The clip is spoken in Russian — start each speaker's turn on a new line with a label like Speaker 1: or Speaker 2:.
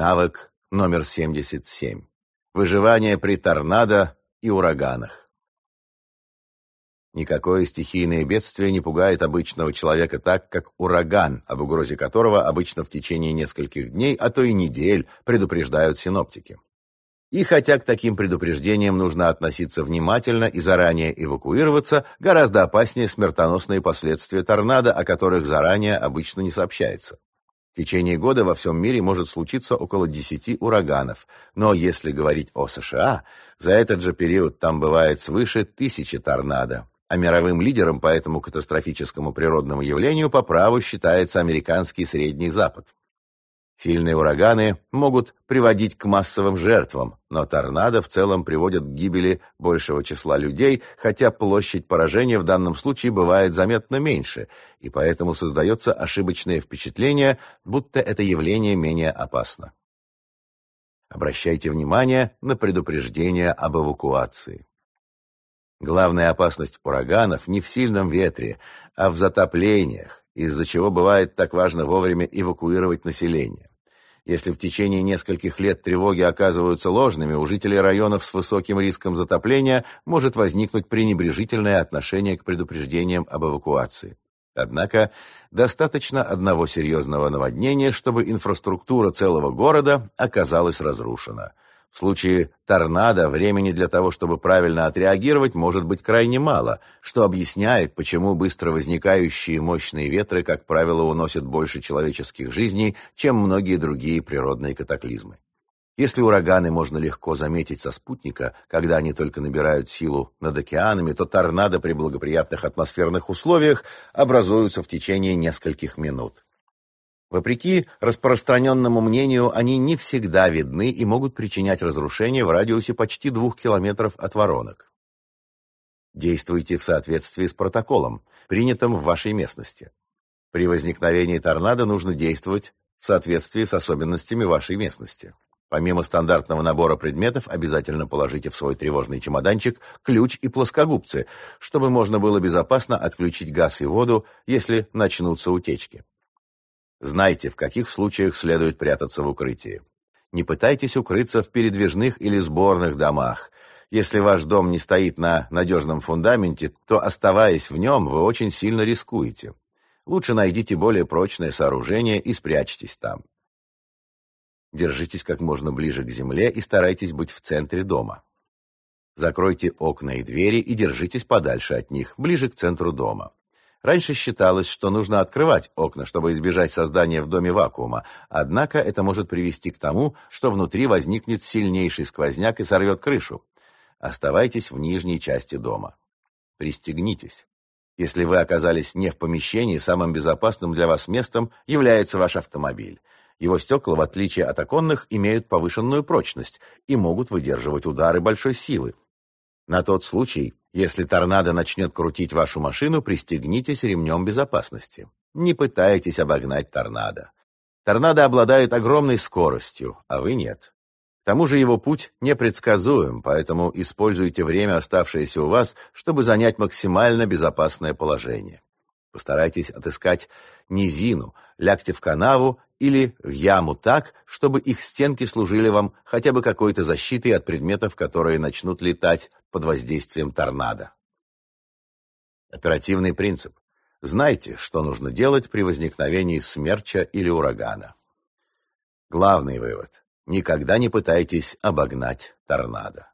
Speaker 1: Навык номер 77. Выживание при торнадо и ураганах. Никакое стихийное бедствие не пугает обычного человека так, как ураган, об угрозе которого обычно в течение нескольких дней, а то и недель предупреждают синоптики. И хотя к таким предупреждениям нужно относиться внимательно и заранее эвакуироваться, гораздо опаснее смертоносные последствия торнадо, о которых заранее обычно не сообщается. В течение года во всем мире может случиться около 10 ураганов, но если говорить о США, за этот же период там бывает свыше тысячи торнадо, а мировым лидером по этому катастрофическому природному явлению по праву считается американский Средний Запад. Сильные ураганы могут приводить к массовым жертвам, но торнадо в целом приводят к гибели большего числа людей, хотя площадь поражения в данном случае бывает заметно меньше, и поэтому создается ошибочное впечатление, будто это явление менее опасно. Обращайте внимание на предупреждение об эвакуации. Главная опасность ураганов не в сильном ветре, а в затоплениях, из-за чего бывает так важно вовремя эвакуировать население. Если в течение нескольких лет тревоги оказываются ложными, у жителей районов с высоким риском затопления может возникнуть пренебрежительное отношение к предупреждениям об эвакуации. Однако достаточно одного серьезного наводнения, чтобы инфраструктура целого города оказалась разрушена. В случае торнадо времени для того, чтобы правильно отреагировать, может быть крайне мало, что объясняет, почему быстро возникающие мощные ветры, как правило, уносят больше человеческих жизней, чем многие другие природные катаклизмы. Если ураганы можно легко заметить со спутника, когда они только набирают силу над океанами, то торнадо при благоприятных атмосферных условиях образуются в течение нескольких минут. Вопреки распространенному мнению, они не всегда видны и могут причинять разрушения в радиусе почти двух километров от воронок. Действуйте в соответствии с протоколом, принятым в вашей местности. При возникновении торнадо нужно действовать в соответствии с особенностями вашей местности. Помимо стандартного набора предметов, обязательно положите в свой тревожный чемоданчик ключ и плоскогубцы, чтобы можно было безопасно отключить газ и воду, если начнутся утечки. Знайте, в каких случаях следует прятаться в укрытии. Не пытайтесь укрыться в передвижных или сборных домах. Если ваш дом не стоит на надежном фундаменте, то, оставаясь в нем, вы очень сильно рискуете. Лучше найдите более прочное сооружение и спрячьтесь там. Держитесь как можно ближе к земле и старайтесь быть в центре дома. Закройте окна и двери и держитесь подальше от них, ближе к центру дома. Раньше считалось, что нужно открывать окна, чтобы избежать создания в доме вакуума, однако это может привести к тому, что внутри возникнет сильнейший сквозняк и сорвет крышу. Оставайтесь в нижней части дома. Пристегнитесь. Если вы оказались не в помещении, самым безопасным для вас местом является ваш автомобиль. Его стекла, в отличие от оконных, имеют повышенную прочность и могут выдерживать удары большой силы. На тот случай, если торнадо начнет крутить вашу машину, пристегнитесь ремнем безопасности. Не пытайтесь обогнать торнадо. Торнадо обладает огромной скоростью, а вы нет. К тому же его путь непредсказуем, поэтому используйте время, оставшееся у вас, чтобы занять максимально безопасное положение. Постарайтесь отыскать низину, лягте в канаву или в яму так, чтобы их стенки служили вам хотя бы какой-то защитой от предметов, которые начнут летать под воздействием торнадо. Оперативный принцип. Знайте, что нужно делать при возникновении смерча или урагана. Главный вывод. Никогда не пытайтесь обогнать торнадо.